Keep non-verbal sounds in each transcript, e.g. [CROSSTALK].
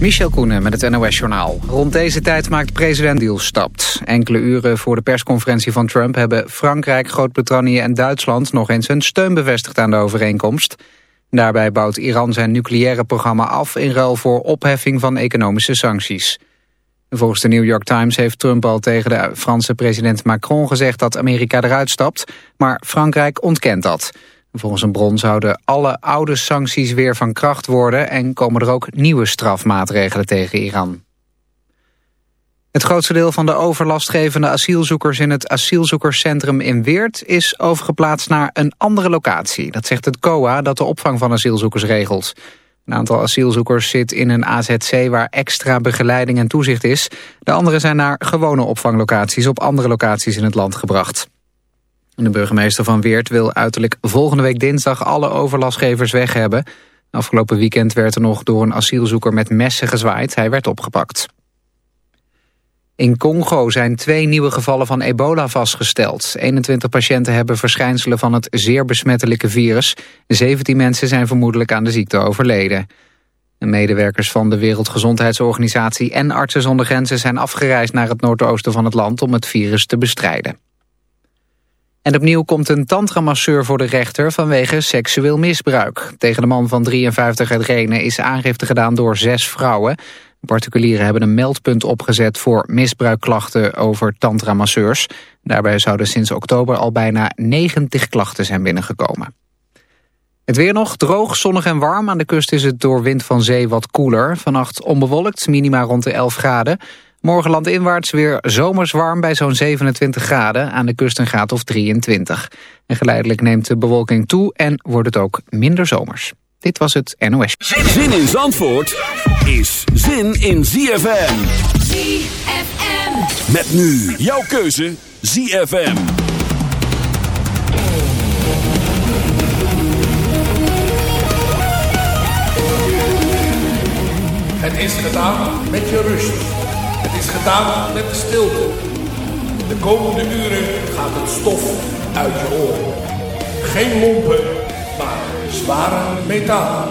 Michel Koenen met het NOS-journaal. Rond deze tijd maakt president deal stapt. Enkele uren voor de persconferentie van Trump... hebben Frankrijk, Groot-Brittannië en Duitsland... nog eens hun steun bevestigd aan de overeenkomst. Daarbij bouwt Iran zijn nucleaire programma af... in ruil voor opheffing van economische sancties. Volgens de New York Times heeft Trump al tegen de Franse president Macron gezegd... dat Amerika eruit stapt, maar Frankrijk ontkent dat... Volgens een bron zouden alle oude sancties weer van kracht worden... en komen er ook nieuwe strafmaatregelen tegen Iran. Het grootste deel van de overlastgevende asielzoekers... in het asielzoekerscentrum in Weert is overgeplaatst naar een andere locatie. Dat zegt het COA dat de opvang van asielzoekers regelt. Een aantal asielzoekers zit in een AZC waar extra begeleiding en toezicht is. De anderen zijn naar gewone opvanglocaties op andere locaties in het land gebracht. De burgemeester van Weert wil uiterlijk volgende week dinsdag alle overlastgevers weg hebben. Afgelopen weekend werd er nog door een asielzoeker met messen gezwaaid. Hij werd opgepakt. In Congo zijn twee nieuwe gevallen van ebola vastgesteld. 21 patiënten hebben verschijnselen van het zeer besmettelijke virus. 17 mensen zijn vermoedelijk aan de ziekte overleden. De medewerkers van de Wereldgezondheidsorganisatie en Artsen zonder Grenzen zijn afgereisd naar het noordoosten van het land om het virus te bestrijden. En opnieuw komt een tantramasseur voor de rechter vanwege seksueel misbruik. Tegen de man van 53 uit Renen is aangifte gedaan door zes vrouwen. Particulieren hebben een meldpunt opgezet voor misbruikklachten over tantramasseurs. Daarbij zouden sinds oktober al bijna 90 klachten zijn binnengekomen. Het weer nog, droog, zonnig en warm. Aan de kust is het door wind van zee wat koeler. Vannacht onbewolkt, minima rond de 11 graden. Morgen landinwaarts weer zomers warm bij zo'n 27 graden. Aan de kust een graad of 23. En geleidelijk neemt de bewolking toe en wordt het ook minder zomers. Dit was het NOS. Zin in Zandvoort is zin in ZFM. ZFM. Met nu jouw keuze ZFM. Het is gedaan met je rust. Gedaan met stilte. De komende uren gaat het stof uit je oren. Geen lompen, maar zware metaal.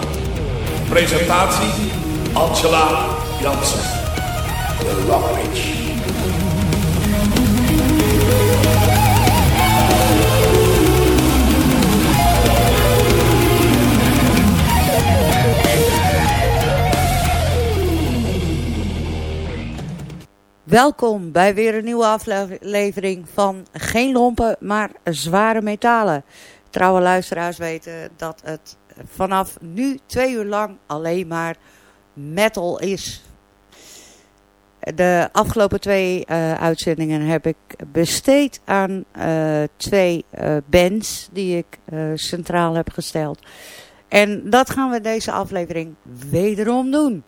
Presentatie Angela Jansen. De Rock Welkom bij weer een nieuwe aflevering van Geen Lompen, maar Zware Metalen. Trouwe luisteraars weten dat het vanaf nu twee uur lang alleen maar metal is. De afgelopen twee uh, uitzendingen heb ik besteed aan uh, twee uh, bands die ik centraal heb gesteld. En dat gaan we deze aflevering wederom doen.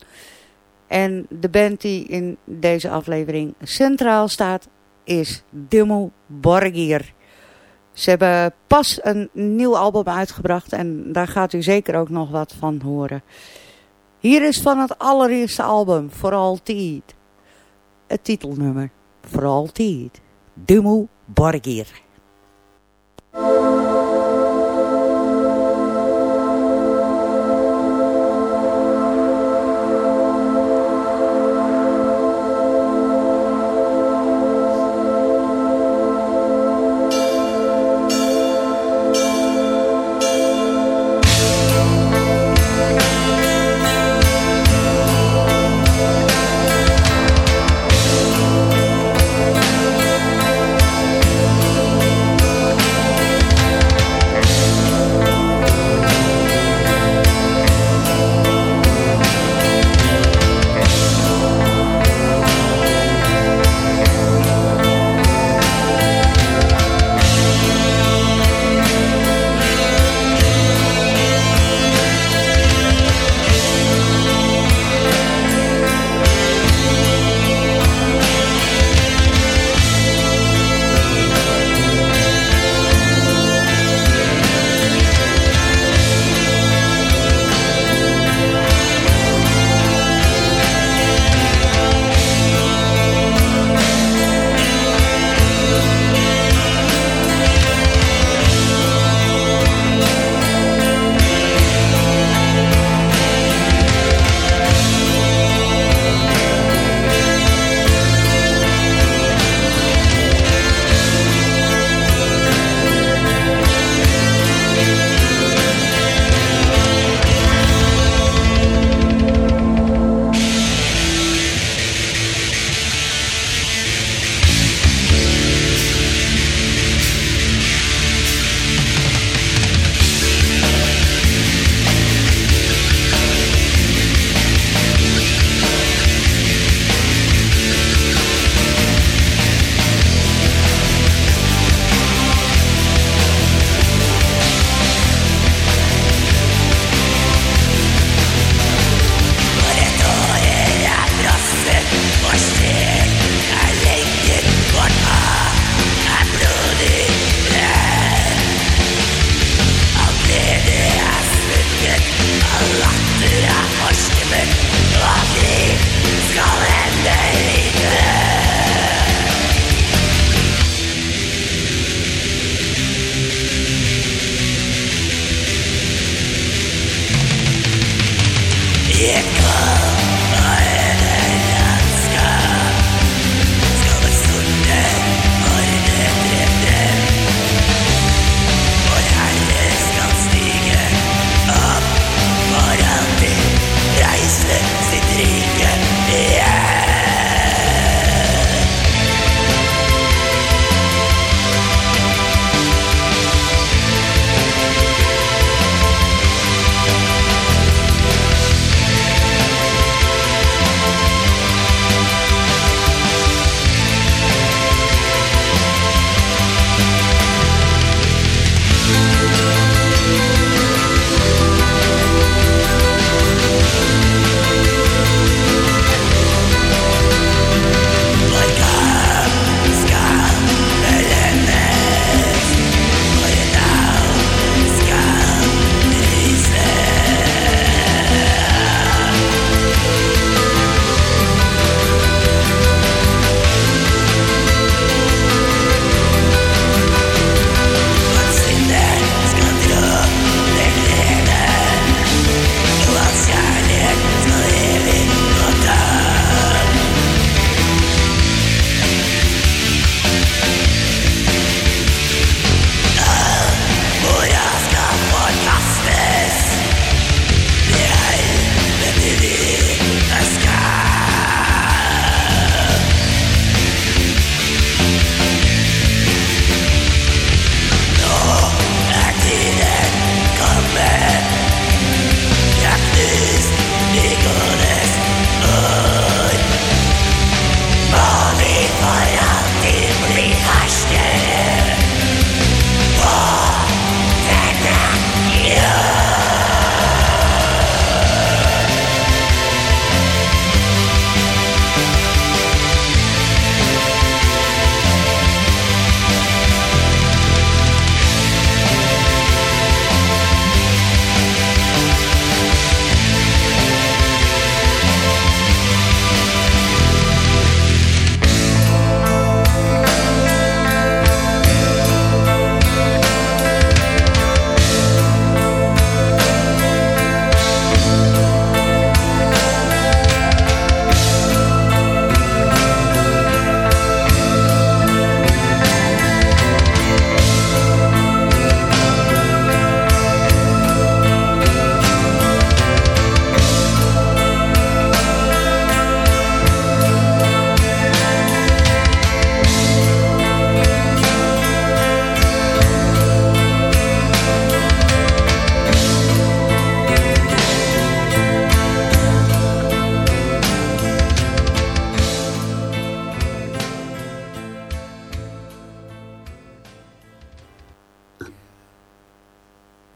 En de band die in deze aflevering centraal staat is Dimmu Borgir. Ze hebben pas een nieuw album uitgebracht en daar gaat u zeker ook nog wat van horen. Hier is van het allereerste album, For Altijd, het titelnummer, For Altijd, Dimmu Borgir.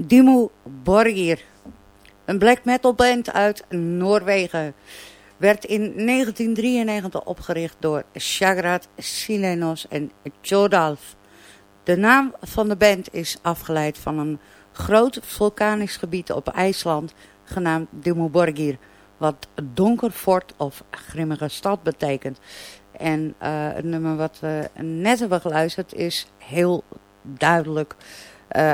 Dimo Borgir. Een black metal band uit Noorwegen. Werd in 1993 opgericht door Shagrat Silenos en Jodalf. De naam van de band is afgeleid van een groot vulkanisch gebied op IJsland genaamd Borgir, wat donker fort of grimmige stad betekent. En uh, het nummer wat we net hebben geluisterd is heel duidelijk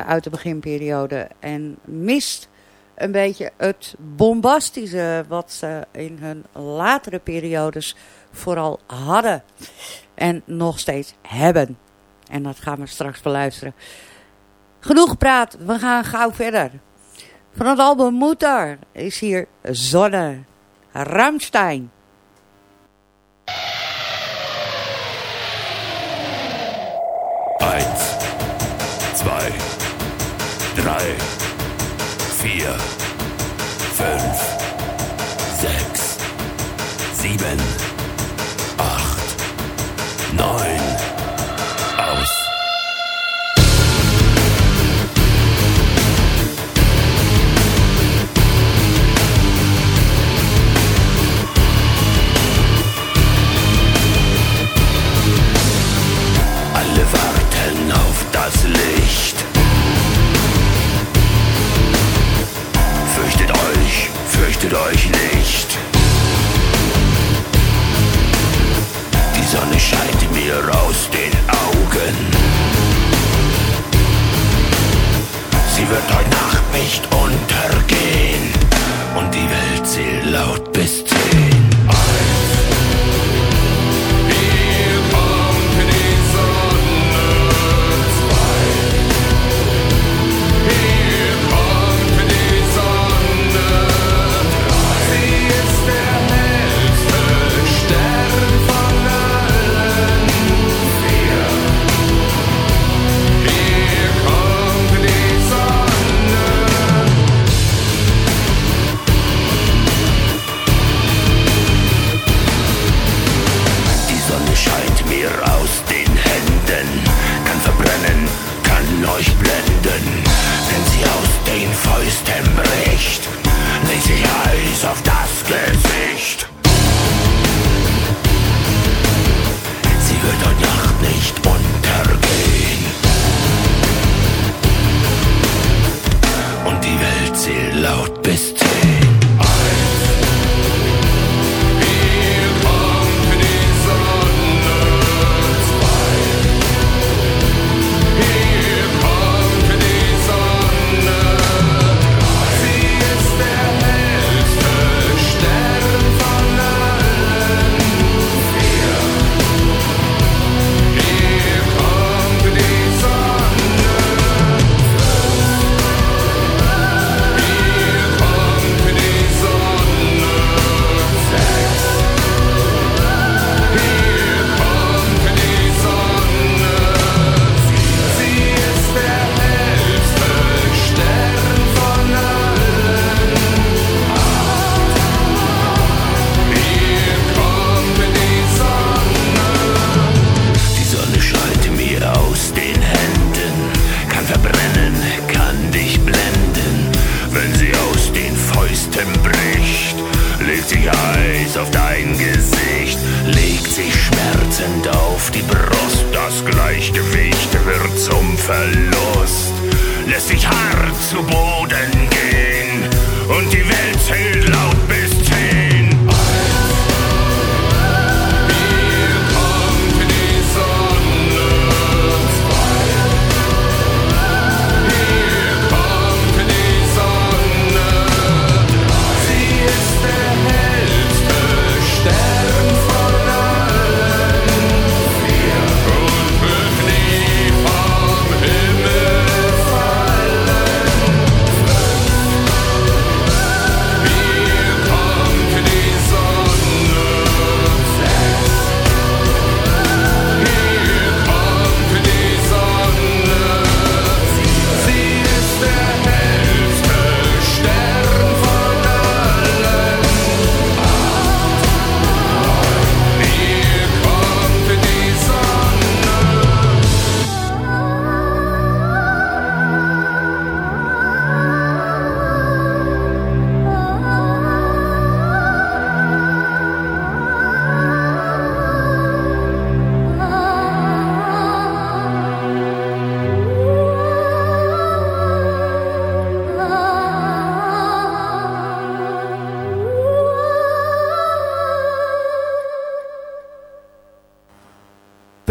uit de beginperiode. En mist een beetje het bombastische wat ze in hun latere periodes vooral hadden. En nog steeds hebben. En dat gaan we straks beluisteren. Genoeg praat, we gaan gauw verder. Van het album Moeder is hier Zonne. Ramstein. Drei, vier, fünf, sechs, sieben, acht, neun. Fürchtet euch nicht. Die Sonne scheint mir aus den Augen. Sie wird heute Nacht nicht untergehen. Und die Welt zählt laut bis zehn.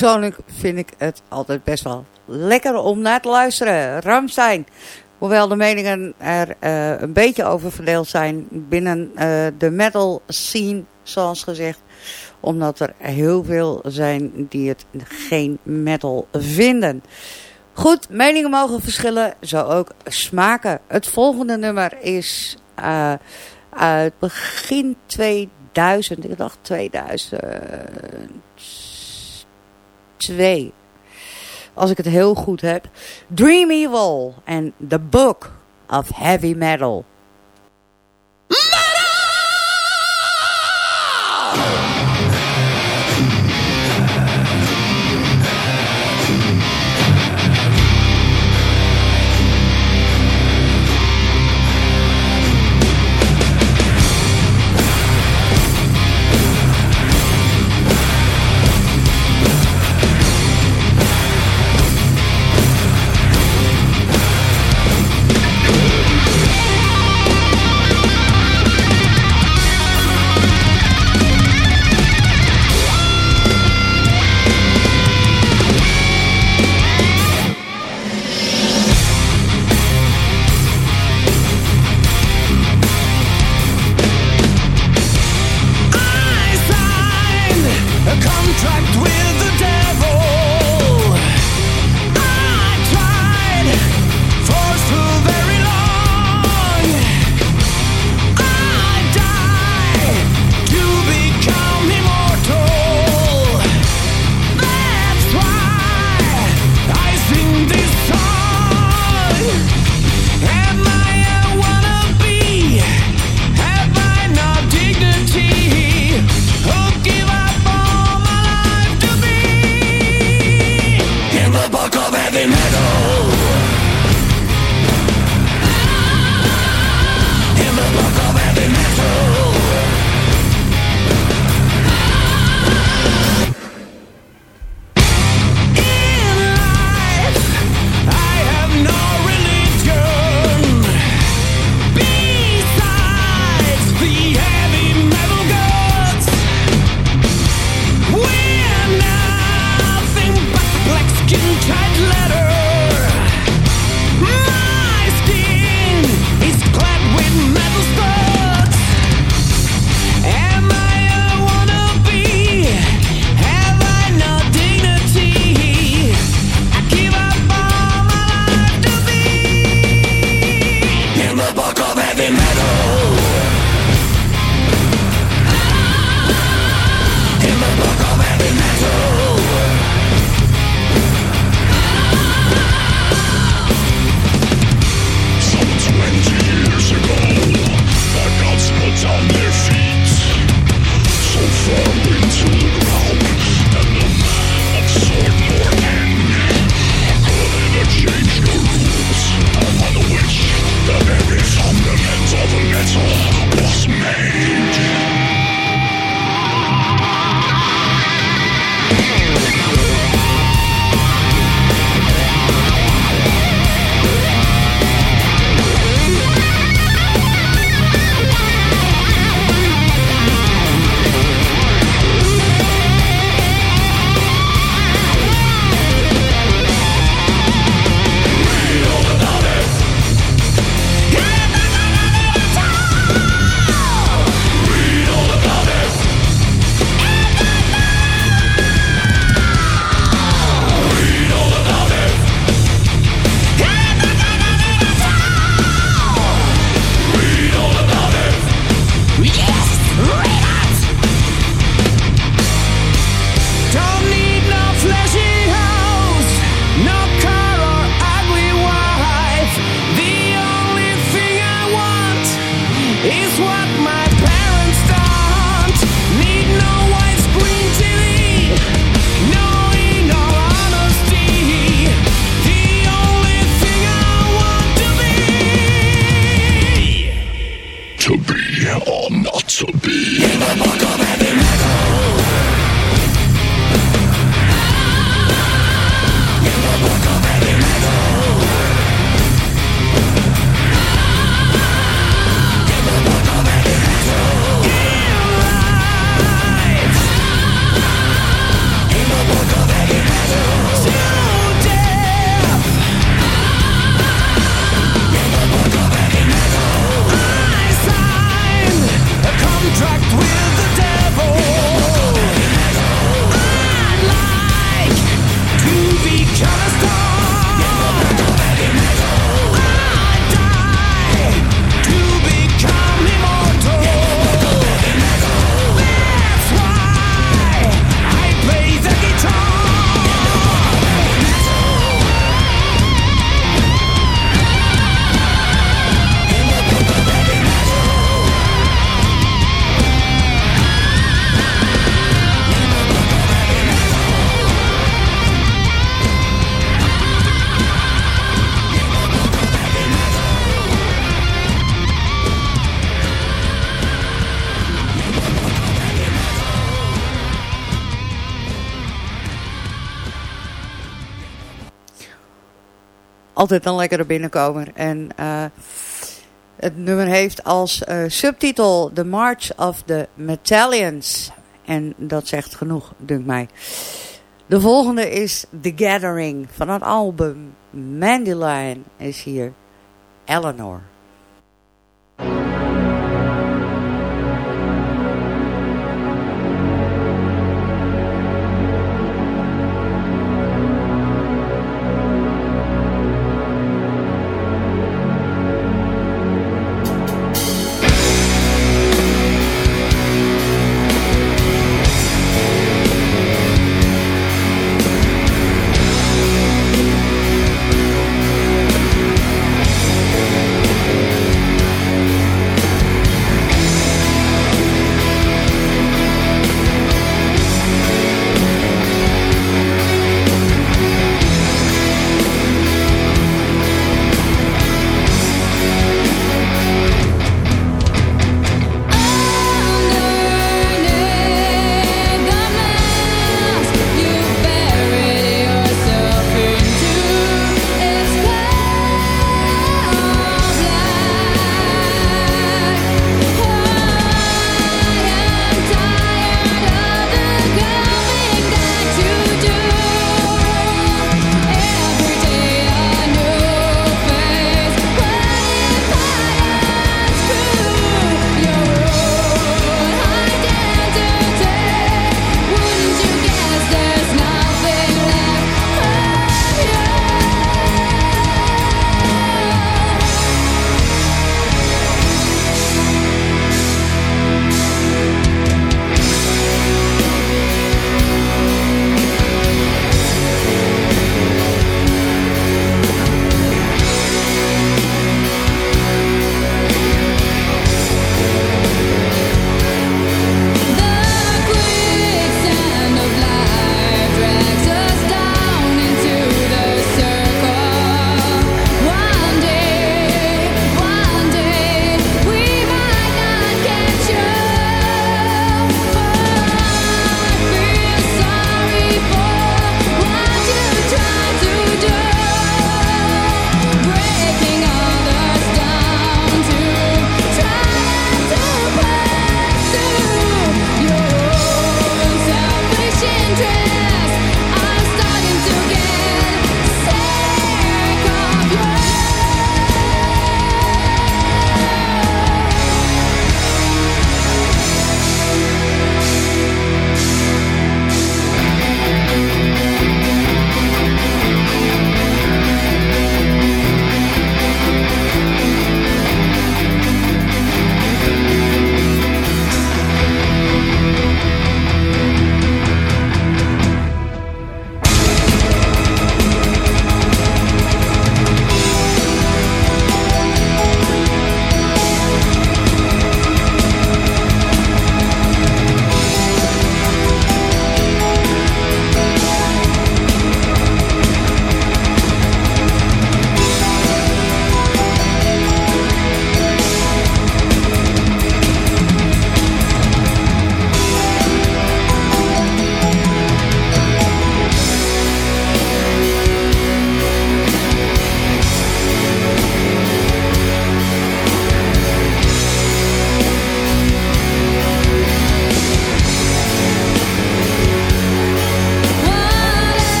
Persoonlijk vind ik het altijd best wel lekker om naar te luisteren. Ramstein. Hoewel de meningen er uh, een beetje over verdeeld zijn binnen uh, de metal scene, zoals gezegd. Omdat er heel veel zijn die het geen metal vinden. Goed, meningen mogen verschillen, zo ook smaken. Het volgende nummer is uh, uit begin 2000, ik dacht 2000 2. Als ik het heel goed heb. Dream Evil en The Book of Heavy Metal. heavy metal. Altijd een lekkere binnenkomer. En uh, het nummer heeft als uh, subtitel The March of the Metallions. En dat zegt genoeg, dunkt mij. De volgende is The Gathering van het album Mandelion is hier Eleanor.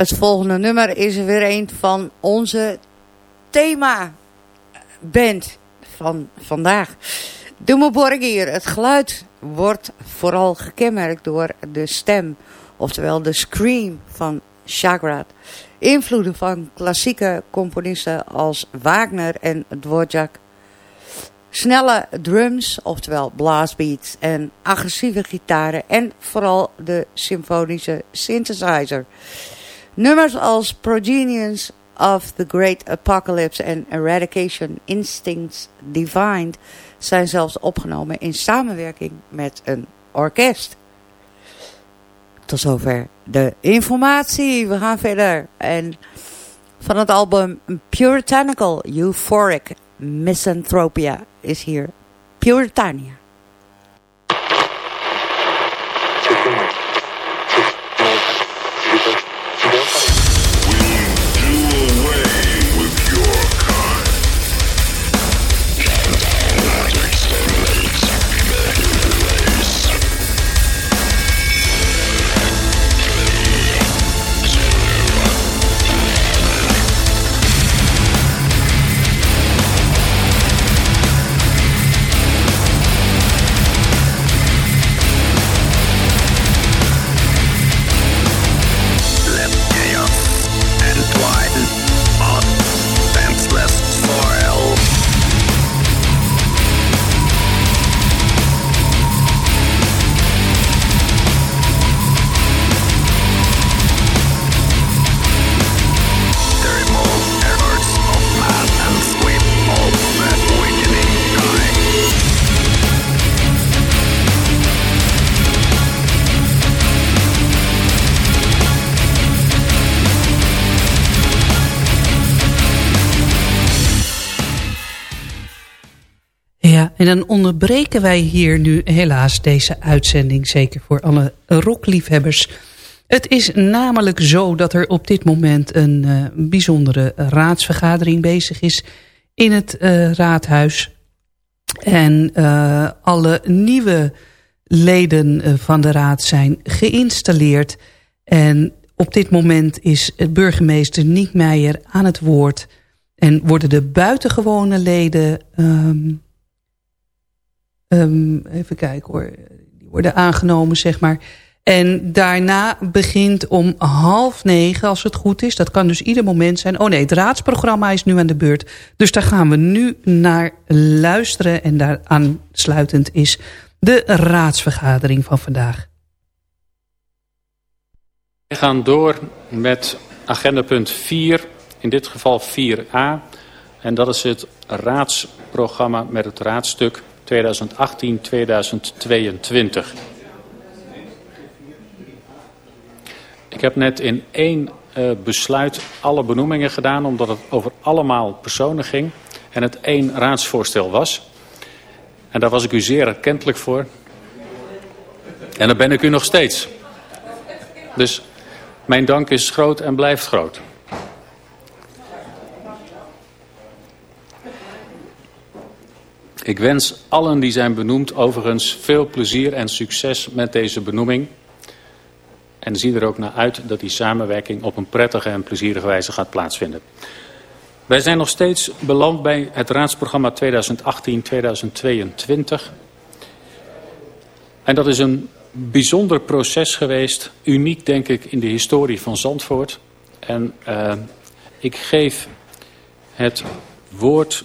Het volgende nummer is weer een van onze thema band van vandaag. Doe hier. Het geluid wordt vooral gekenmerkt door de stem, oftewel de scream van Shagrat. Invloeden van klassieke componisten als Wagner en Dvorak. Snelle drums, oftewel blastbeats en agressieve gitaren en vooral de symfonische synthesizer. Nummers als Progenians of the Great Apocalypse en Eradication Instincts Divined zijn zelfs opgenomen in samenwerking met een orkest. Tot zover de informatie. We gaan verder. En van het album Puritanical Euphoric Misanthropia is hier Puritania. En dan onderbreken wij hier nu helaas deze uitzending. Zeker voor alle rockliefhebbers. Het is namelijk zo dat er op dit moment een uh, bijzondere raadsvergadering bezig is in het uh, raadhuis. En uh, alle nieuwe leden van de raad zijn geïnstalleerd. En op dit moment is burgemeester Niek Meijer aan het woord. En worden de buitengewone leden... Um, Um, even kijken hoor. Die worden aangenomen, zeg maar. En daarna begint om half negen, als het goed is. Dat kan dus ieder moment zijn. Oh nee, het raadsprogramma is nu aan de beurt. Dus daar gaan we nu naar luisteren. En daar aansluitend is de raadsvergadering van vandaag. We gaan door met agenda punt 4, in dit geval 4a. En dat is het raadsprogramma met het raadstuk 2018-2022. Ik heb net in één uh, besluit alle benoemingen gedaan... omdat het over allemaal personen ging en het één raadsvoorstel was. En daar was ik u zeer erkentelijk voor. En daar ben ik u nog steeds. Dus mijn dank is groot en blijft groot. Ik wens allen die zijn benoemd overigens veel plezier en succes met deze benoeming. En zie er ook naar uit dat die samenwerking op een prettige en plezierige wijze gaat plaatsvinden. Wij zijn nog steeds beland bij het raadsprogramma 2018-2022. En dat is een bijzonder proces geweest, uniek denk ik in de historie van Zandvoort. En uh, ik geef het woord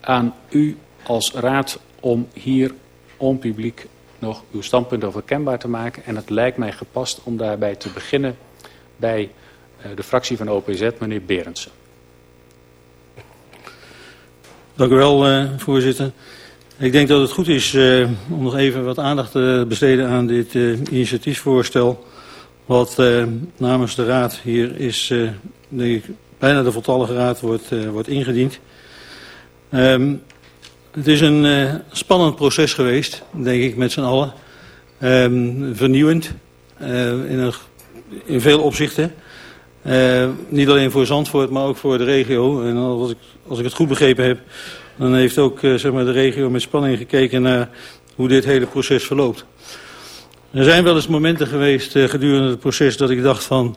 aan u als raad om hier onpubliek nog uw standpunt over kenbaar te maken. En het lijkt mij gepast om daarbij te beginnen bij uh, de fractie van OPZ, meneer Berendsen. Dank u wel, uh, voorzitter. Ik denk dat het goed is uh, om nog even wat aandacht te besteden aan dit initiatiefvoorstel. Wat namens de raad hier is, denk ik, bijna de voltallige raad wordt, wordt ingediend. Um, het is een uh, spannend proces geweest, denk ik, met z'n allen. Um, vernieuwend, uh, in, in veel opzichten. Uh, niet alleen voor Zandvoort, maar ook voor de regio. En als ik, als ik het goed begrepen heb, dan heeft ook zeg maar de regio met spanning gekeken naar hoe dit hele proces verloopt. Er zijn wel eens momenten geweest gedurende het proces dat ik dacht van...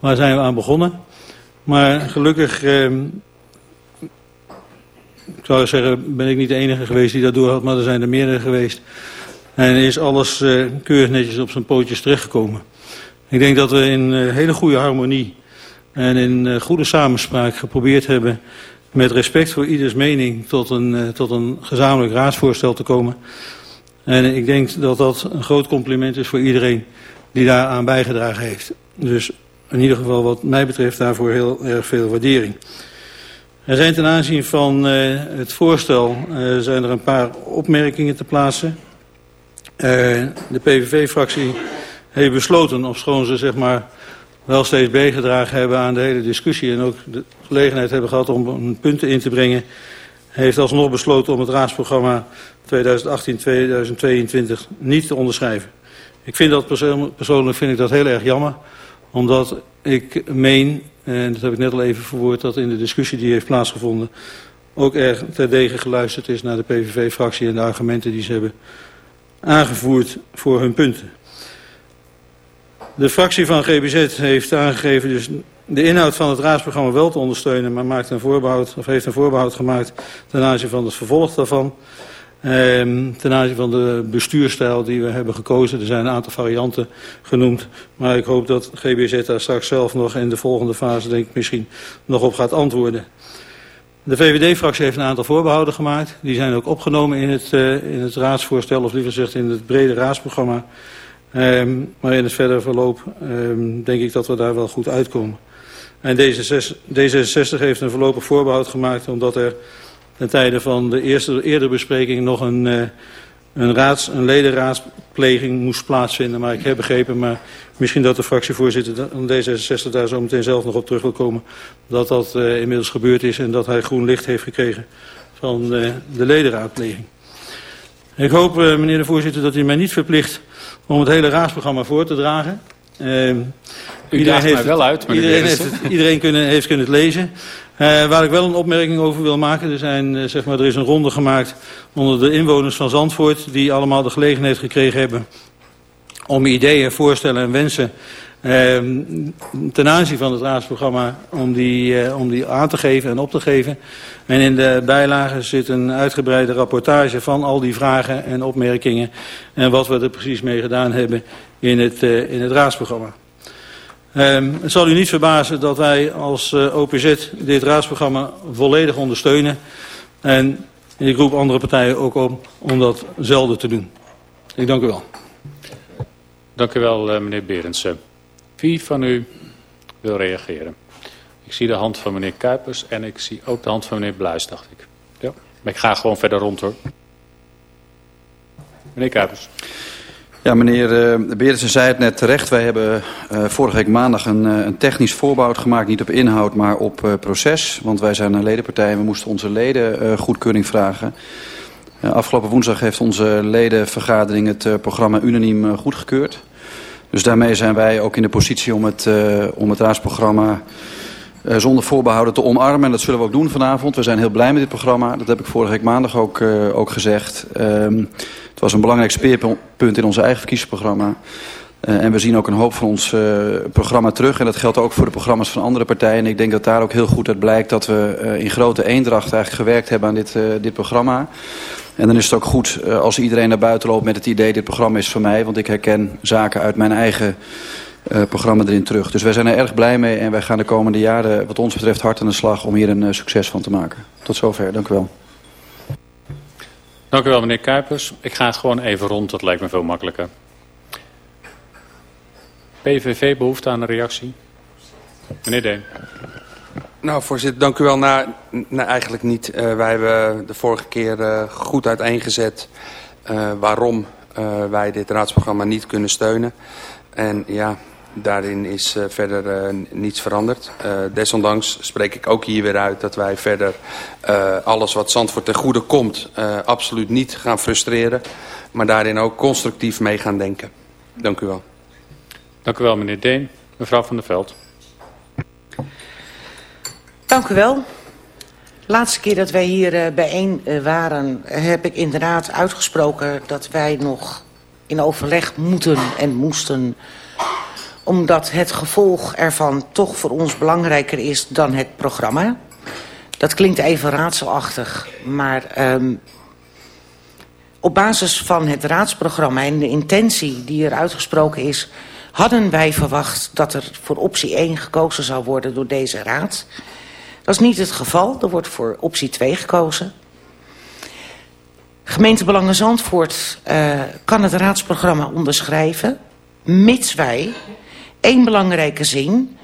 waar zijn we aan begonnen. Maar gelukkig, ehm, ik zou zeggen, ben ik niet de enige geweest die dat door had, maar er zijn er meerdere geweest. En is alles uh, keurig netjes op zijn pootjes terechtgekomen. Ik denk dat we in uh, hele goede harmonie en in uh, goede samenspraak geprobeerd hebben met respect voor ieders mening tot een, tot een gezamenlijk raadsvoorstel te komen. En ik denk dat dat een groot compliment is voor iedereen die daaraan bijgedragen heeft. Dus in ieder geval wat mij betreft daarvoor heel erg veel waardering. Er zijn ten aanzien van uh, het voorstel uh, zijn er een paar opmerkingen te plaatsen. Uh, de PVV-fractie heeft besloten, ofschoon ze zeg maar wel steeds bijgedragen hebben aan de hele discussie... en ook de gelegenheid hebben gehad om punten in te brengen... heeft alsnog besloten om het raadsprogramma 2018-2022 niet te onderschrijven. Ik vind dat persoonlijk vind ik dat heel erg jammer omdat ik meen, en dat heb ik net al even verwoord... dat in de discussie die heeft plaatsgevonden... ook erg terdege geluisterd is naar de PVV-fractie... en de argumenten die ze hebben aangevoerd voor hun punten. De fractie van GBZ heeft aangegeven dus de inhoud van het raadsprogramma wel te ondersteunen... maar maakt een voorbehoud, of heeft een voorbehoud gemaakt ten aanzien van het vervolg daarvan... Um, ten aanzien van de bestuurstijl die we hebben gekozen. Er zijn een aantal varianten genoemd. Maar ik hoop dat GBZ daar straks zelf nog in de volgende fase denk ik misschien nog op gaat antwoorden. De VVD-fractie heeft een aantal voorbehouden gemaakt. Die zijn ook opgenomen in het, uh, in het raadsvoorstel, of liever gezegd in het brede raadsprogramma. Um, maar in het verdere verloop um, denk ik dat we daar wel goed uitkomen. En D66 heeft een voorlopig voorbehoud gemaakt omdat er ten tijde van de eerste, eerdere bespreking nog een, uh, een, raads, een ledenraadspleging moest plaatsvinden. Maar ik heb begrepen, maar misschien dat de fractievoorzitter van D66 daar zo meteen zelf nog op terug wil komen. Dat dat uh, inmiddels gebeurd is en dat hij groen licht heeft gekregen van uh, de ledenraadpleging. Ik hoop, meneer de voorzitter, dat u mij niet verplicht om het hele raadsprogramma voor te dragen. Uh, iedereen heeft mij wel uit, iedereen, heeft het, iedereen kunnen, heeft kunnen het lezen. Uh, waar ik wel een opmerking over wil maken. Er, zijn, uh, zeg maar, er is een ronde gemaakt onder de inwoners van Zandvoort... die allemaal de gelegenheid gekregen hebben om ideeën, voorstellen en wensen... Uh, ten aanzien van het raadsprogramma om die, uh, om die aan te geven en op te geven. En in de bijlage zit een uitgebreide rapportage van al die vragen en opmerkingen... en wat we er precies mee gedaan hebben in het, in het raadsprogramma. Het zal u niet verbazen dat wij als uh, OPZ dit raadsprogramma volledig ondersteunen. En ik roep andere partijen ook op om dat zelden te doen. Ik dank u wel. Dank u wel, uh, meneer Berendsen. Wie van u wil reageren? Ik zie de hand van meneer Kuipers en ik zie ook de hand van meneer Bluis, dacht ik. Ja, maar ik ga gewoon verder rond hoor. Meneer Kuipers. Ja, meneer uh, Berensen zei het net terecht. Wij hebben uh, vorige week maandag een, uh, een technisch voorbouw gemaakt. Niet op inhoud, maar op proces. Want wij zijn een ledenpartij en we moesten onze leden goedkeuring vragen. afgelopen woensdag heeft onze ledenvergadering het programma unaniem goedgekeurd. Dus daarmee zijn wij ook in de positie om het, om het raadsprogramma zonder voorbehouden te omarmen. En dat zullen we ook doen vanavond. We zijn heel blij met dit programma. Dat heb ik vorige week maandag ook, ook gezegd. Um, het was een belangrijk speerpunt in ons eigen verkiezingsprogramma. Uh, en we zien ook een hoop van ons uh, programma terug. En dat geldt ook voor de programma's van andere partijen. En ik denk dat daar ook heel goed uit blijkt dat we uh, in grote eendracht eigenlijk gewerkt hebben aan dit, dit programma. En dan is het ook goed als iedereen naar buiten loopt met het idee... dit programma is voor mij, want ik herken zaken uit mijn eigen programma erin terug. Dus wij zijn er erg blij mee en wij gaan de komende jaren wat ons betreft hard aan de slag... om hier een succes van te maken. Tot zover, dank u wel. Dank u wel, meneer Kuipers. Ik ga gewoon even rond, dat lijkt me veel makkelijker. PVV behoefte aan een reactie? Meneer Deen. Nou, voorzitter, dank u wel. Nou, nou eigenlijk niet. Uh, wij hebben de vorige keer uh, goed uiteengezet uh, waarom wij dit raadsprogramma niet kunnen steunen. En ja, Daarin is uh, verder uh, niets veranderd. Uh, desondanks spreek ik ook hier weer uit dat wij verder alles wat Zandvoort ten goede komt... absoluut niet gaan frustreren. Maar daarin ook constructief mee gaan denken. Dank u wel. Dank u wel meneer Deen. Mevrouw van der Veld. Dank u wel. De laatste keer dat wij hier bijeen waren heb ik inderdaad uitgesproken... dat wij nog in overleg moeten en moesten omdat het gevolg ervan toch voor ons belangrijker is dan het programma. Dat klinkt even raadselachtig, maar um, op basis van het raadsprogramma en de intentie die er uitgesproken is... hadden wij verwacht dat er voor optie 1 gekozen zou worden door deze raad. Dat is niet het geval, er wordt voor optie 2 gekozen. Gemeentebelangen Zandvoort uh, kan het raadsprogramma onderschrijven... mits wij één belangrijke zin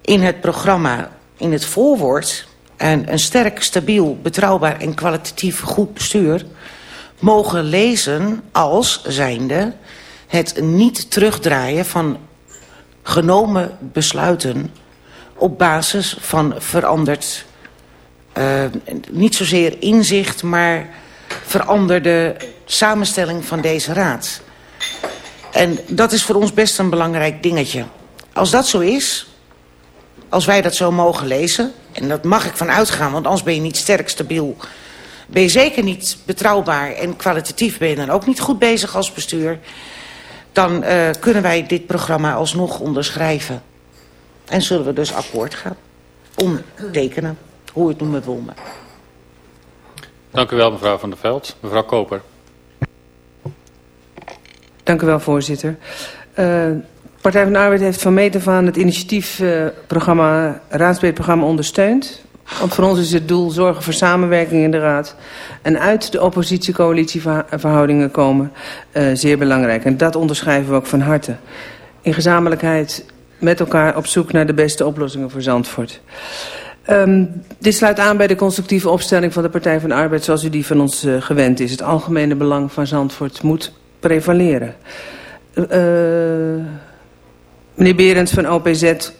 in het programma, in het voorwoord... en een sterk, stabiel, betrouwbaar en kwalitatief goed bestuur... mogen lezen als zijnde het niet terugdraaien van genomen besluiten... op basis van veranderd, uh, niet zozeer inzicht... maar veranderde samenstelling van deze raad... En dat is voor ons best een belangrijk dingetje. Als dat zo is, als wij dat zo mogen lezen... en dat mag ik van uitgaan, want anders ben je niet sterk, stabiel... ben je zeker niet betrouwbaar en kwalitatief ben je dan ook niet goed bezig als bestuur... dan uh, kunnen wij dit programma alsnog onderschrijven. En zullen we dus akkoord gaan. Ondertekenen, hoe het noemen wil. Dank u wel, mevrouw Van der Veld. Mevrouw Koper. Dank u wel, voorzitter. Uh, Partij van de Arbeid heeft van meet af aan het initiatiefprogramma, uh, raadsbreedprogramma ondersteund. Want voor ons is het doel zorgen voor samenwerking in de Raad. En uit de oppositie-coalitieverhoudingen komen uh, zeer belangrijk. En dat onderschrijven we ook van harte. In gezamenlijkheid met elkaar op zoek naar de beste oplossingen voor Zandvoort. Um, dit sluit aan bij de constructieve opstelling van de Partij van de Arbeid zoals u die van ons gewend is. Het algemene belang van Zandvoort moet prevaleren. Uh, meneer Berends van OPZ,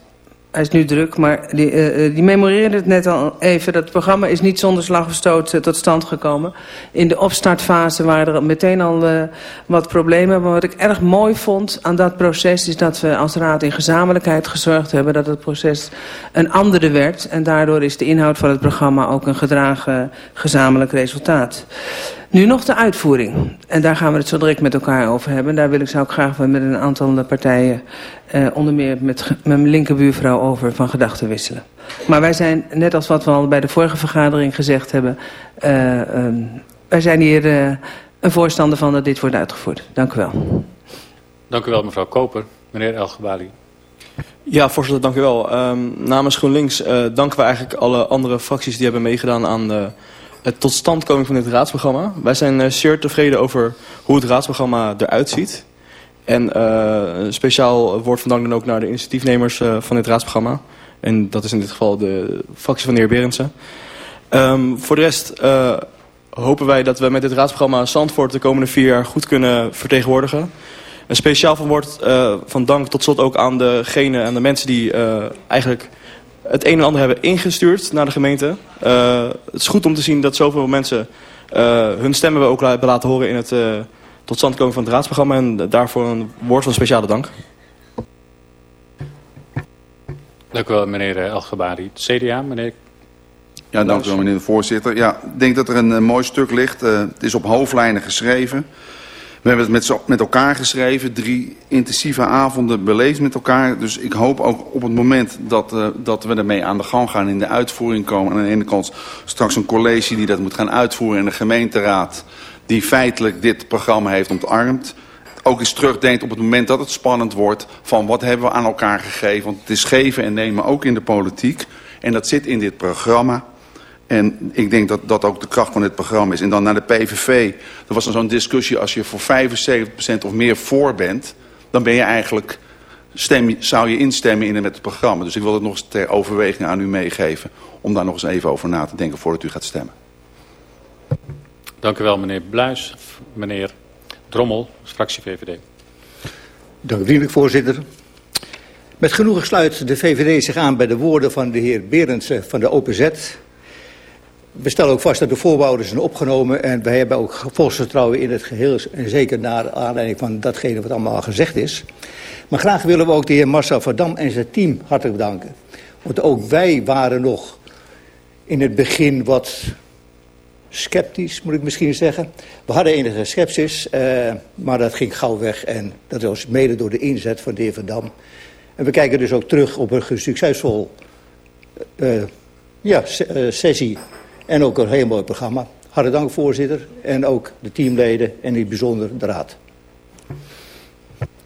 hij is nu druk, maar die, uh, die memoreerde het net al even. Dat programma is niet zonder slag of stoot uh, tot stand gekomen. In de opstartfase waren er meteen al wat problemen. Maar wat ik erg mooi vond aan dat proces is dat we als raad in gezamenlijkheid gezorgd hebben dat het proces een andere werd. En daardoor is de inhoud van het programma ook een gedragen gezamenlijk resultaat. Nu nog de uitvoering. En daar gaan we het zo direct met elkaar over hebben. Daar wil ik, zou ik graag met een aantal partijen, eh, onder meer met, met mijn linkerbuurvrouw over, van gedachten wisselen. Maar wij zijn, net als wat we al bij de vorige vergadering gezegd hebben, uh, um, wij zijn hier uh, een voorstander van dat dit wordt uitgevoerd. Dank u wel. Dank u wel, mevrouw Koper. Meneer Elgebali. Ja, voorzitter, dank u wel. Um, namens GroenLinks uh, danken we eigenlijk alle andere fracties die hebben meegedaan aan de het tot standkoming van dit raadsprogramma. Wij zijn uh, zeer tevreden over hoe het raadsprogramma eruit ziet. En uh, speciaal woord van dank dan ook naar de initiatiefnemers uh, van dit raadsprogramma. En dat is in dit geval de fractie van de heer Berendsen. Um, voor de rest uh, hopen wij dat we met dit raadsprogramma Zandvoort de komende vier jaar goed kunnen vertegenwoordigen. Een speciaal van woord van dank tot slot ook aan degene en de mensen die eigenlijk het een en ander hebben ingestuurd naar de gemeente. Het is goed om te zien dat zoveel mensen hun stemmen ook hebben laten horen in het tot stand komen van het raadsprogramma. En daarvoor een woord van speciale dank. Dank u wel, meneer Elgebari. CDA, meneer... Ja, dank u wel, meneer de voorzitter. Ja, ik denk dat er een, een mooi stuk ligt. Uh, het is op hoofdlijnen geschreven. We hebben het met, met elkaar geschreven, drie intensieve avonden beleefd met elkaar. Dus ik hoop ook op het moment dat, uh, dat we ermee aan de gang gaan in de uitvoering komen. En aan de ene kant straks een college die dat moet gaan uitvoeren en een gemeenteraad die feitelijk dit programma heeft ontarmd. Ook eens terugdenkt op het moment dat het spannend wordt van wat hebben we aan elkaar gegeven. Want het is geven en nemen ook in de politiek. En dat zit in dit programma. En ik denk dat dat ook de kracht van dit programma is. En dan naar de PVV. Er was dan zo'n discussie als je voor 75% of meer voor bent... dan ben je eigenlijk, stem, zou je instemmen in met het programma. Dus ik wil het nog eens ter overweging aan u meegeven... om daar nog eens even over na te denken voordat u gaat stemmen. Dank u wel, meneer Bluis. Meneer Drommel, fractie VVD. Dank u vriendelijk, voorzitter. Met genoegen sluit de VVD zich aan bij de woorden van de heer Berendsen van de OPZ... We stellen ook vast dat de voorbouwen zijn opgenomen en wij hebben ook volksvertrouwen in het geheel. En zeker naar aanleiding van datgene wat allemaal gezegd is. Maar graag willen we ook de heer Marcel Verdam en zijn team hartelijk bedanken. Want ook wij waren nog in het begin wat sceptisch, moet ik misschien zeggen. We hadden enige sceptisch, uh, maar dat ging gauw weg. En dat was mede door de inzet van de heer Van Dam. En we kijken dus ook terug op een succesvol uh, ja, sessie en ook een heel mooi programma. Hartelijk dank, voorzitter. En ook de teamleden en in het bijzonder de raad.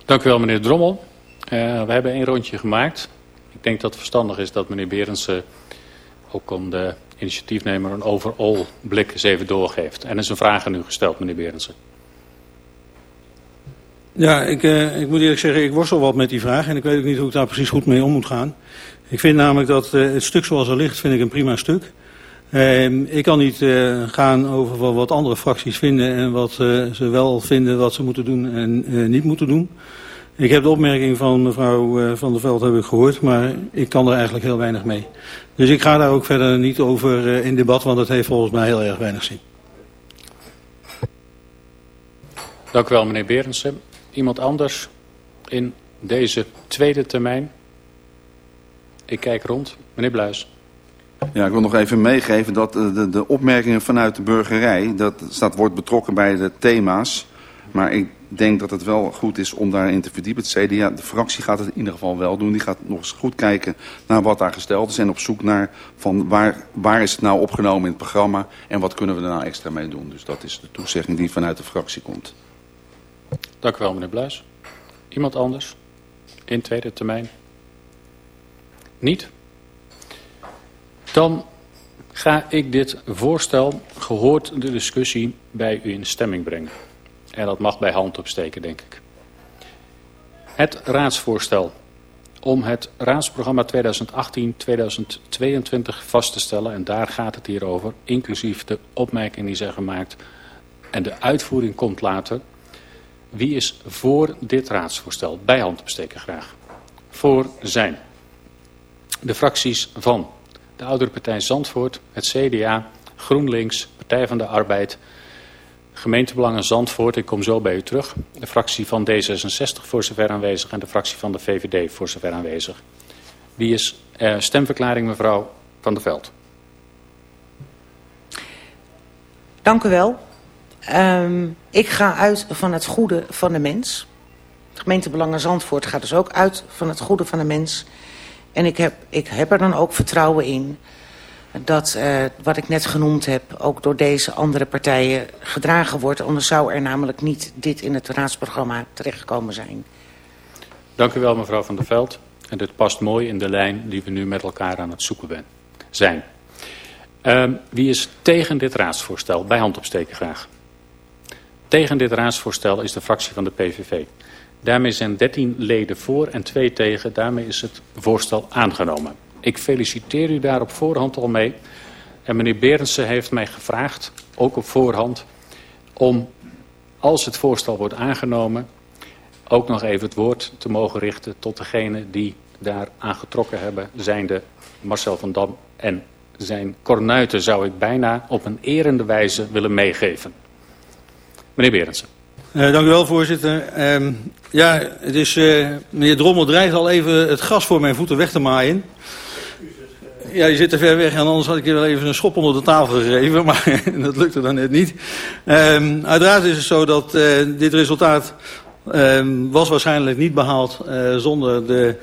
Dank u wel, meneer Drommel. We hebben een rondje gemaakt. Ik denk dat het verstandig is dat meneer Berendsen ook om de initiatiefnemer een overall blik eens even doorgeeft. En is een vraag aan u gesteld, meneer Berendsen. Ja, ik, uh, ik moet eerlijk zeggen, ik worstel wat met die vraag en ik weet ook niet hoe ik daar precies goed mee om moet gaan. Ik vind namelijk dat uh, het stuk zoals er ligt, vind ik een prima stuk. Uh, ik kan niet uh, gaan over wat andere fracties vinden en wat ze wel vinden wat ze moeten doen en niet moeten doen. Ik heb de opmerking van mevrouw Van der Veld heb ik gehoord, maar ik kan er eigenlijk heel weinig mee. Dus ik ga daar ook verder niet over in debat, want dat heeft volgens mij heel erg weinig zin. Dank u wel, meneer Berendsen. Iemand anders in deze tweede termijn? Ik kijk rond. Meneer Bluis. Ja, ik wil nog even meegeven dat de, de opmerkingen vanuit de burgerij, dat staat, wordt betrokken bij de thema's. Maar ik denk dat het wel goed is om daarin te verdiepen. Het CDA, de fractie gaat het in ieder geval wel doen. Die gaat nog eens goed kijken naar wat daar gesteld is. En op zoek naar van waar, waar is het nou opgenomen in het programma. En wat kunnen we er nou extra mee doen. Dus dat is de toezegging die vanuit de fractie komt. Dank u wel meneer Bluis. Iemand anders? In tweede termijn? Niet? Dan ga ik dit voorstel, gehoord de discussie, bij u in stemming brengen. En dat mag bij hand opsteken, denk ik. Het raadsvoorstel om het raadsprogramma 2018-2022 vast te stellen. En daar gaat het hier over, inclusief de opmerkingen die zijn gemaakt. En de uitvoering komt later. Wie is voor dit raadsvoorstel? Bij hand opsteken graag. Voor zijn. De fracties van de Oudere Partij Zandvoort, het CDA, GroenLinks, Partij van de Arbeid, Gemeentebelangen Zandvoort, ik kom zo bij u terug. De fractie van D66 voor zover aanwezig en de fractie van de VVD voor zover aanwezig. Wie is uh, stemverklaring mevrouw Van der Veld? Dank u wel. Um, ik ga uit van het goede van de mens. Gemeentebelangen Zandvoort gaat dus ook uit van het goede van de mens. En ik heb, ik heb er dan ook vertrouwen in dat uh, wat ik net genoemd heb ook door deze andere partijen gedragen wordt. Anders zou er namelijk niet dit in het raadsprogramma terechtgekomen zijn. Dank u wel mevrouw Van der Veld. En dit past mooi in de lijn die we nu met elkaar aan het zoeken ben, zijn. Uh, wie is tegen dit raadsvoorstel? Bij hand opsteken graag. Tegen dit raadsvoorstel is de fractie van de PVV. Daarmee zijn 13 leden voor en 2 tegen. Daarmee is het voorstel aangenomen. Ik feliciteer u daar op voorhand al mee. En meneer Berendsen heeft mij gevraagd, ook op voorhand, om als het voorstel wordt aangenomen, ook nog even het woord te mogen richten tot degene die daar aan getrokken hebben, zijnde Marcel van Dam en zijn kornuiten zou ik bijna op een erende wijze willen meegeven. Meneer Berendsen. Uh, dank u wel, voorzitter. Uh, ja, het is, uh, meneer Drommel dreigt al even het gras voor mijn voeten weg te maaien. Ja, je zit te ver weg en anders had ik je wel even een schop onder de tafel gegeven, [LAUGHS] maar dat lukte dan net niet. Um, uiteraard is het zo dat uh, dit resultaat um, was waarschijnlijk niet behaald uh, zonder de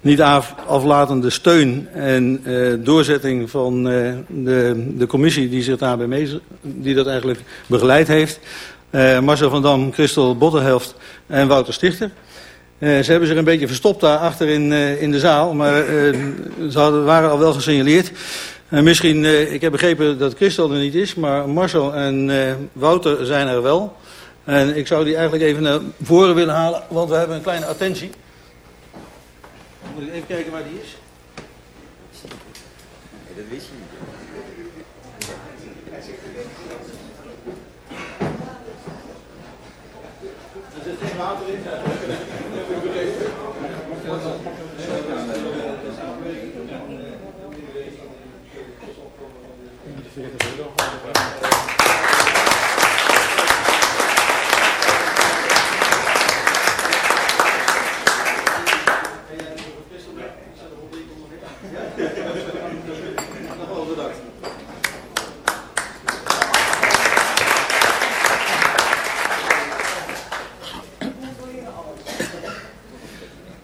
niet af, aflatende steun en uh, doorzetting van de, de commissie die, zich daarbij mee, die dat eigenlijk begeleid heeft. Marcel van Dam, Christel Bottenhelft en Wouter Stichter. Uh, ze hebben zich een beetje verstopt daar achter in, uh, in de zaal, maar uh, ze hadden, waren al wel gesignaleerd. Uh, misschien, ik heb begrepen dat Christel er niet is, maar Marcel en Wouter zijn er wel. En ik zou die eigenlijk even naar voren willen halen, want we hebben een kleine attentie. Moet ik even kijken waar die is? Nee, dat wist je niet. Er zit geen water in.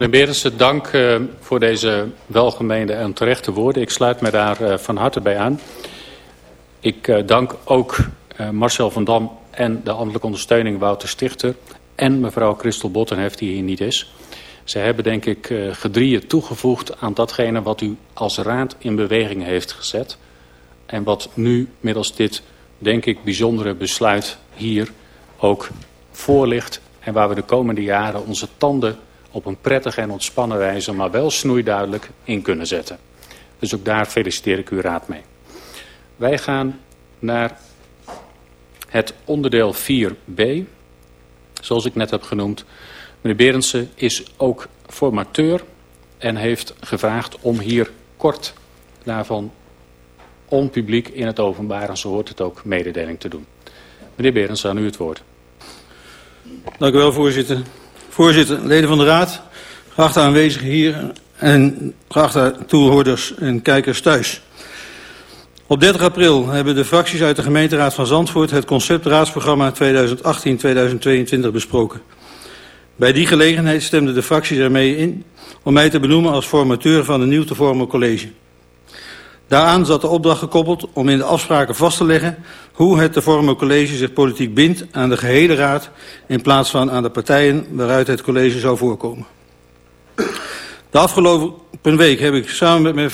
Meneer Berensen, dank uh, voor deze welgemeende en terechte woorden. Ik sluit me daar uh, van harte bij aan. Ik uh, dank ook Marcel van Dam en de ambtelijke ondersteuning Wouter Stichter... en mevrouw Christel Bottenheft, die hier niet is. Ze hebben denk ik gedrieën toegevoegd aan datgene wat u als raad in beweging heeft gezet... en wat nu middels dit, denk ik, bijzondere besluit hier ook voorligt... en waar we de komende jaren onze tanden op een prettige en ontspannen wijze, maar wel snoeiduidelijk in kunnen zetten. Dus ook daar feliciteer ik uw raad mee. Wij gaan naar het onderdeel 4b, zoals ik net heb genoemd. Meneer Berendsen is ook formateur en heeft gevraagd om hier kort daarvan onpubliek in het openbaar, en zo hoort het ook, mededeling te doen. Meneer Berendsen, aan u het woord. Dank u wel, voorzitter. Voorzitter, leden van de Raad, geachte aanwezigen hier en geachte toehoorders en kijkers thuis. Op 30 april hebben de fracties uit de gemeenteraad van Zandvoort het conceptraadsprogramma 2018-2022 besproken. Bij die gelegenheid stemden de fracties ermee in om mij te benoemen als formateur van een nieuw te vormen college. Daaraan zat de opdracht gekoppeld om in de afspraken vast te leggen hoe het te vormen college zich politiek bindt aan de gehele raad in plaats van aan de partijen waaruit het college zou voorkomen. De afgelopen week heb ik samen met mijn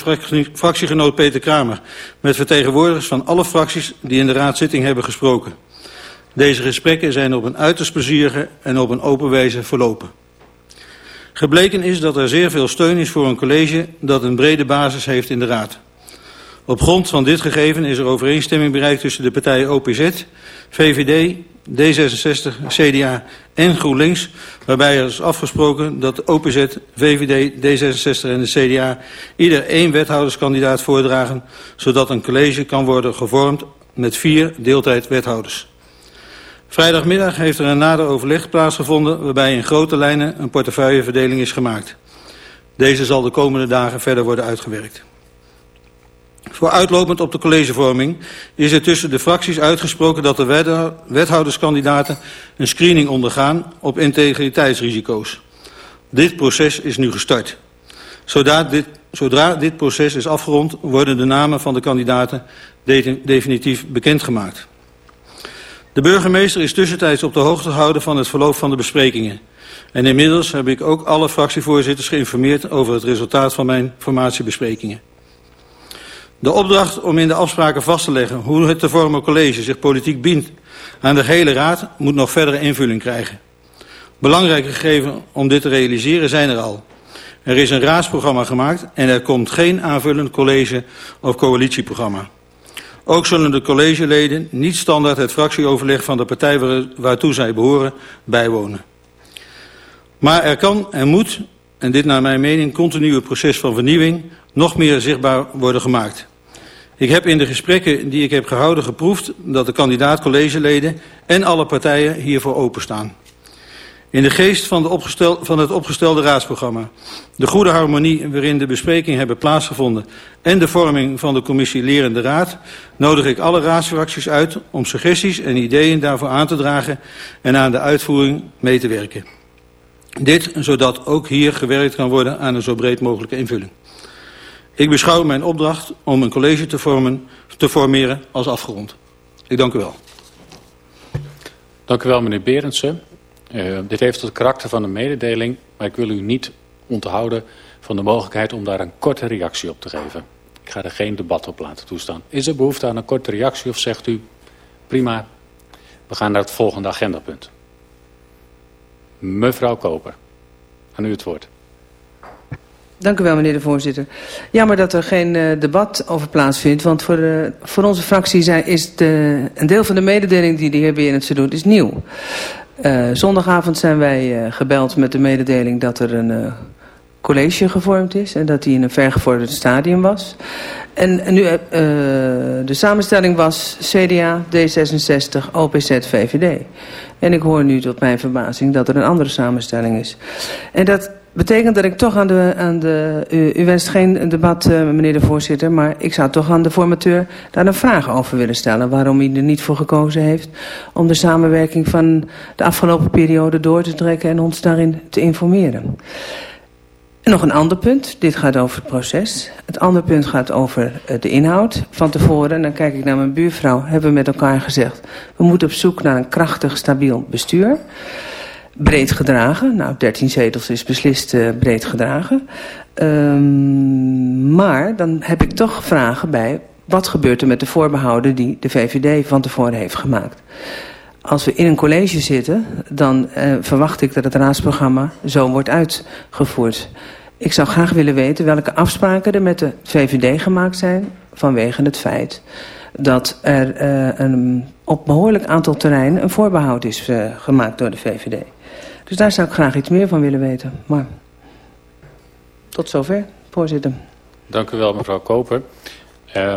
fractiegenoot Peter Kramer met vertegenwoordigers van alle fracties die in de raadzitting hebben gesproken. Deze gesprekken zijn op een uiterst plezierige en op een open wijze verlopen. Gebleken is dat er zeer veel steun is voor een college dat een brede basis heeft in de raad. Op grond van dit gegeven is er overeenstemming bereikt tussen de partijen OPZ, VVD, D66, CDA en GroenLinks, waarbij er is afgesproken dat OPZ, VVD, D66 en de CDA ieder één wethouderskandidaat voordragen, zodat een college kan worden gevormd met vier deeltijdwethouders. Vrijdagmiddag heeft er een nader overleg plaatsgevonden waarbij in grote lijnen een portefeuilleverdeling is gemaakt. Deze zal de komende dagen verder worden uitgewerkt. Vooruitlopend op de collegevorming is er tussen de fracties uitgesproken dat de wethouderskandidaten een screening ondergaan op integriteitsrisico's. Dit proces is nu gestart. Zodra dit, zodra dit proces is afgerond worden de namen van de kandidaten definitief bekendgemaakt. De burgemeester is tussentijds op de hoogte gehouden van het verloop van de besprekingen. En inmiddels heb ik ook alle fractievoorzitters geïnformeerd over het resultaat van mijn formatiebesprekingen. De opdracht om in de afspraken vast te leggen hoe het te vormen college zich politiek bindt aan de gehele raad moet nog verdere invulling krijgen. Belangrijke gegevens om dit te realiseren zijn er al. Er is een raadsprogramma gemaakt en er komt geen aanvullend college of coalitieprogramma. Ook zullen de collegeleden niet standaard het fractieoverleg van de partij waartoe zij behoren bijwonen. Maar er kan en moet, en dit naar mijn mening, continu het proces van vernieuwing nog meer zichtbaar worden gemaakt. Ik heb in de gesprekken die ik heb gehouden geproefd dat de kandidaat collegeleden en alle partijen hiervoor openstaan. In de geest van, de opgestel, van het opgestelde raadsprogramma, de goede harmonie waarin de besprekingen hebben plaatsgevonden en de vorming van de commissie Lerende Raad, nodig ik alle raadsfracties uit om suggesties en ideeën daarvoor aan te dragen en aan de uitvoering mee te werken. Dit zodat ook hier gewerkt kan worden aan een zo breed mogelijke invulling. Ik beschouw mijn opdracht om een college te, vormen, te formeren als afgerond. Ik dank u wel. Dank u wel, meneer Berendsen. Uh, dit heeft het karakter van een mededeling, maar ik wil u niet onthouden van de mogelijkheid om daar een korte reactie op te geven. Ik ga er geen debat op laten toestaan. Is er behoefte aan een korte reactie of zegt u, prima, we gaan naar het volgende agendapunt. Mevrouw Koper, aan u het woord. Dank u wel, meneer de voorzitter. Jammer dat er geen uh, debat over plaatsvindt, want voor, voor onze fractie zijn, is de, een deel van de mededeling die de heer Berendsen doet, is nieuw. Uh, zondagavond zijn wij uh, gebeld met de mededeling dat er een college gevormd is en dat die in een vergevorderd stadium was. En, en nu, de samenstelling was CDA, D66, OPZ, VVD. En ik hoor nu tot mijn verbazing dat er een andere samenstelling is. En dat betekent dat ik toch aan de... Aan de u, u geen debat, uh, meneer de voorzitter... maar ik zou toch aan de formateur daar een vraag over willen stellen... waarom hij er niet voor gekozen heeft... om de samenwerking van de afgelopen periode door te trekken... en ons daarin te informeren. En nog een ander punt. Dit gaat over het proces. Het andere punt gaat over uh, de inhoud. Van tevoren, en dan kijk ik naar mijn buurvrouw, hebben we met elkaar gezegd... we moeten op zoek naar een krachtig, stabiel bestuur. Breed gedragen. Nou, 13 zetels is beslist uh, breed gedragen. Um, maar dan heb ik toch vragen bij... wat gebeurt er met de voorbehouden die de VVD van tevoren heeft gemaakt? Als we in een college zitten, dan uh, verwacht ik dat het raadsprogramma zo wordt uitgevoerd. Ik zou graag willen weten welke afspraken er met de VVD gemaakt zijn... vanwege het feit dat er uh, een, op behoorlijk aantal terreinen... een voorbehoud is uh, gemaakt door de VVD. Dus daar zou ik graag iets meer van willen weten. Maar tot zover, voorzitter. Dank u wel, mevrouw Koper. Uh,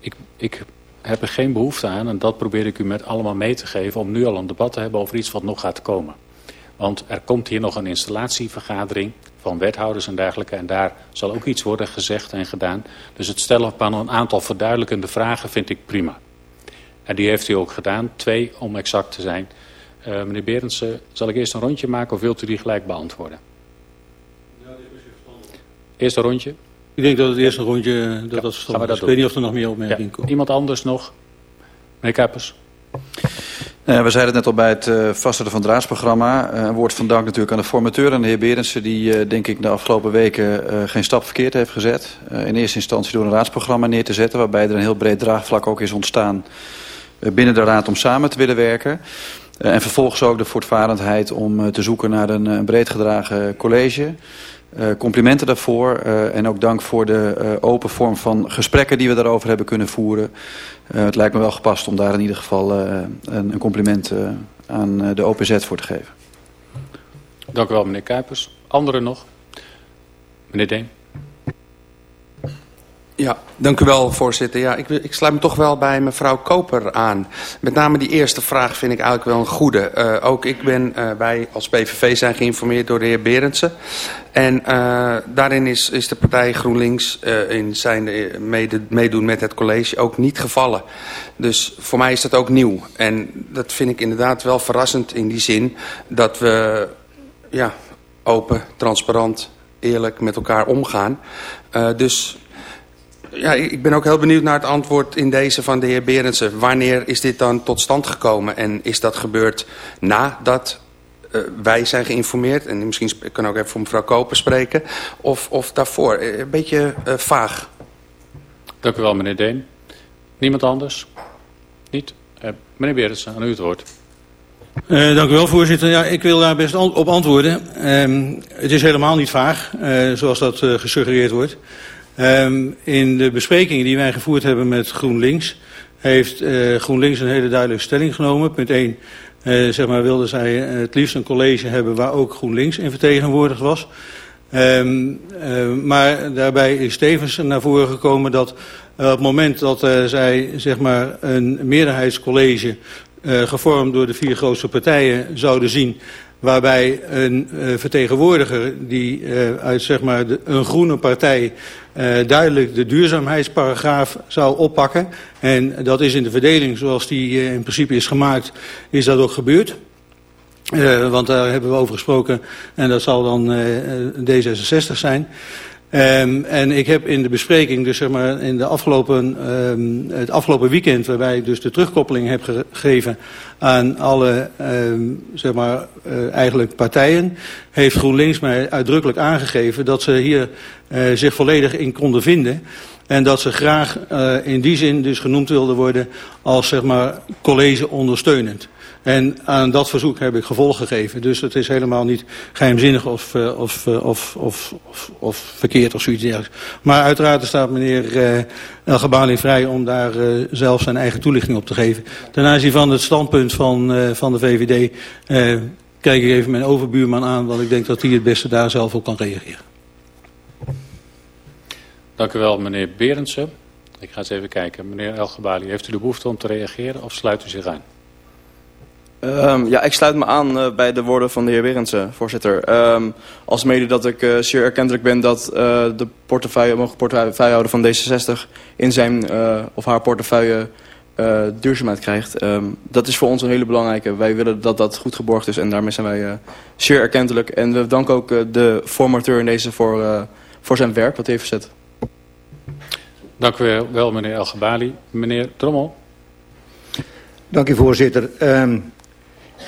ik, ik heb er geen behoefte aan, en dat probeer ik u met allemaal mee te geven... om nu al een debat te hebben over iets wat nog gaat komen. Want er komt hier nog een installatievergadering van wethouders en dergelijke... en daar zal ook iets worden gezegd en gedaan. Dus het stellen van een aantal verduidelijkende vragen vind ik prima. En die heeft u ook gedaan, twee om exact te zijn. Uh, meneer Berendsen, zal ik eerst een rondje maken of wilt u die gelijk beantwoorden? Eerst een rondje? Ik denk dat het eerste rondje dat ja, dat verstandig is. Ik weet niet of er nog meer opmerkingen ja. komen. Iemand anders nog? Meneer Kappers. Uh, we zeiden het net al bij het uh, vaststellen van het raadsprogramma. Uh, een woord van dank natuurlijk aan de formateur en de heer Berendsen... die denk ik de afgelopen weken geen stap verkeerd heeft gezet. in eerste instantie door een raadsprogramma neer te zetten... waarbij er een heel breed draagvlak ook is ontstaan binnen de raad om samen te willen werken. En vervolgens ook de voortvarendheid om te zoeken naar een, een breed gedragen college... Complimenten daarvoor en ook dank voor de open vorm van gesprekken die we daarover hebben kunnen voeren. het lijkt me wel gepast om daar in ieder geval een, een, compliment aan de OPZ voor te geven. Dank u wel meneer Kuipers. Anderen nog? Meneer Deen. Ja, dank u wel, voorzitter. Ja, ik, ik sluit me toch wel bij mevrouw Koper aan. Met name die eerste vraag vind ik eigenlijk wel een goede. Uh, ook ik ben, uh, wij als PVV zijn geïnformeerd door de heer Berendsen. En uh, daarin is, is de partij GroenLinks in zijn mede, meedoen met het college ook niet gevallen. Dus voor mij is dat ook nieuw. En dat vind ik inderdaad wel verrassend in die zin dat we ja, open, transparant, eerlijk met elkaar omgaan. dus ja, ik ben ook heel benieuwd naar het antwoord in deze van de heer Berendsen. Wanneer is dit dan tot stand gekomen? En is dat gebeurd nadat uh, wij zijn geïnformeerd? En misschien kan ik ook even voor mevrouw Koper spreken. Of, of daarvoor? Eh, een beetje uh, vaag. Dank u wel, meneer Deen. Niemand anders? Niet? Uh, meneer Berendsen, aan u het woord. Uh, dank u wel, voorzitter. Ja, ik wil daar best op antwoorden. Uh, het is helemaal niet vaag, uh, zoals dat gesuggereerd wordt. Um, in de besprekingen die wij gevoerd hebben met GroenLinks... heeft uh, GroenLinks een hele duidelijke stelling genomen. Punt 1, uh, zeg maar, wilde zij het liefst een college hebben... waar ook GroenLinks in vertegenwoordigd was. Um, uh, maar daarbij is tevens naar voren gekomen dat op het moment dat zij zeg maar, een meerderheidscollege... gevormd door de vier grootste partijen zouden zien waarbij een uh, vertegenwoordiger die uh, uit zeg maar, een groene partij uh, duidelijk de duurzaamheidsparagraaf zou oppakken. En dat is in de verdeling zoals die in principe is gemaakt, is dat ook gebeurd. Want daar hebben we over gesproken en dat zal dan uh, D66 zijn. Um, en ik heb in de bespreking, dus zeg maar in de afgelopen, um, het afgelopen weekend, waarbij ik dus de terugkoppeling heb gegeven aan alle um, zeg maar, uh, eigenlijk partijen, heeft GroenLinks mij uitdrukkelijk aangegeven dat ze hier uh, zich volledig in konden vinden. En dat ze graag uh, in die zin dus genoemd wilden worden als zeg maar college ondersteunend. En aan dat verzoek heb ik gevolg gegeven. Dus het is helemaal niet geheimzinnig of, of, uh, of, of, of, of verkeerd of zoiets dergelijks. Maar uiteraard staat meneer uh, El Gabali vrij om daar zelf zijn eigen toelichting op te geven. Ten aanzien van het standpunt van, van de VVD kijk ik even mijn overbuurman aan, want ik denk dat hij het beste daar zelf op kan reageren. Dank u wel, meneer Berendsen. Ik ga eens even kijken. Meneer El Gabali, heeft u de behoefte om te reageren of sluit u zich aan? Um, ja, ik sluit me aan uh, bij de woorden van de heer Berendsen, voorzitter. Um, als mede dat ik uh, zeer erkentelijk ben dat uh, de portefeuille, mogen portefeuillehouder van D66 in zijn of haar portefeuille uh, duurzaamheid krijgt. Um, dat is voor ons een hele belangrijke. Wij willen dat dat goed geborgd is en daarmee zijn wij uh, zeer erkentelijk. En we danken ook uh, de formateur in deze voor, voor zijn werk wat hij heeft verzet. Dank u wel, meneer El Gabali. Meneer Drommel. Dank u, voorzitter. Um,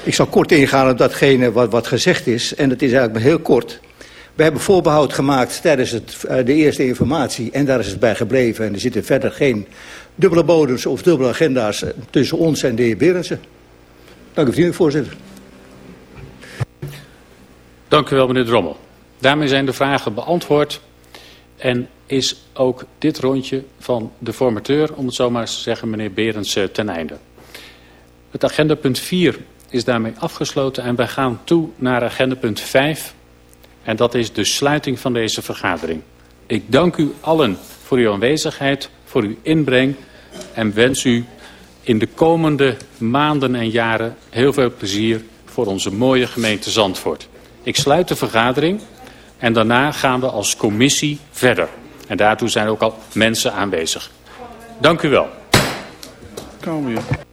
ik zal kort ingaan op datgene wat, wat gezegd is. En dat is eigenlijk maar heel kort. We hebben voorbehoud gemaakt tijdens het, de eerste informatie. En daar is het bij gebleven. En er zitten verder geen dubbele bodems of dubbele agenda's tussen ons en de heer Berendsen. Dank u vriendelijk, voorzitter. Dank u wel, meneer Drommel. Daarmee zijn de vragen beantwoord. En is ook dit rondje van de formateur, om het zo maar eens te zeggen, meneer Berends, ten einde. Het agendapunt 4 is daarmee afgesloten en wij gaan toe naar agendapunt 5. En dat is de sluiting van deze vergadering. Ik dank u allen voor uw aanwezigheid, voor uw inbreng en wens u in de komende maanden en jaren heel veel plezier voor onze mooie gemeente Zandvoort. Ik sluit de vergadering en daarna gaan we als commissie verder. En daartoe zijn ook al mensen aanwezig. Dank u wel. Kom weer.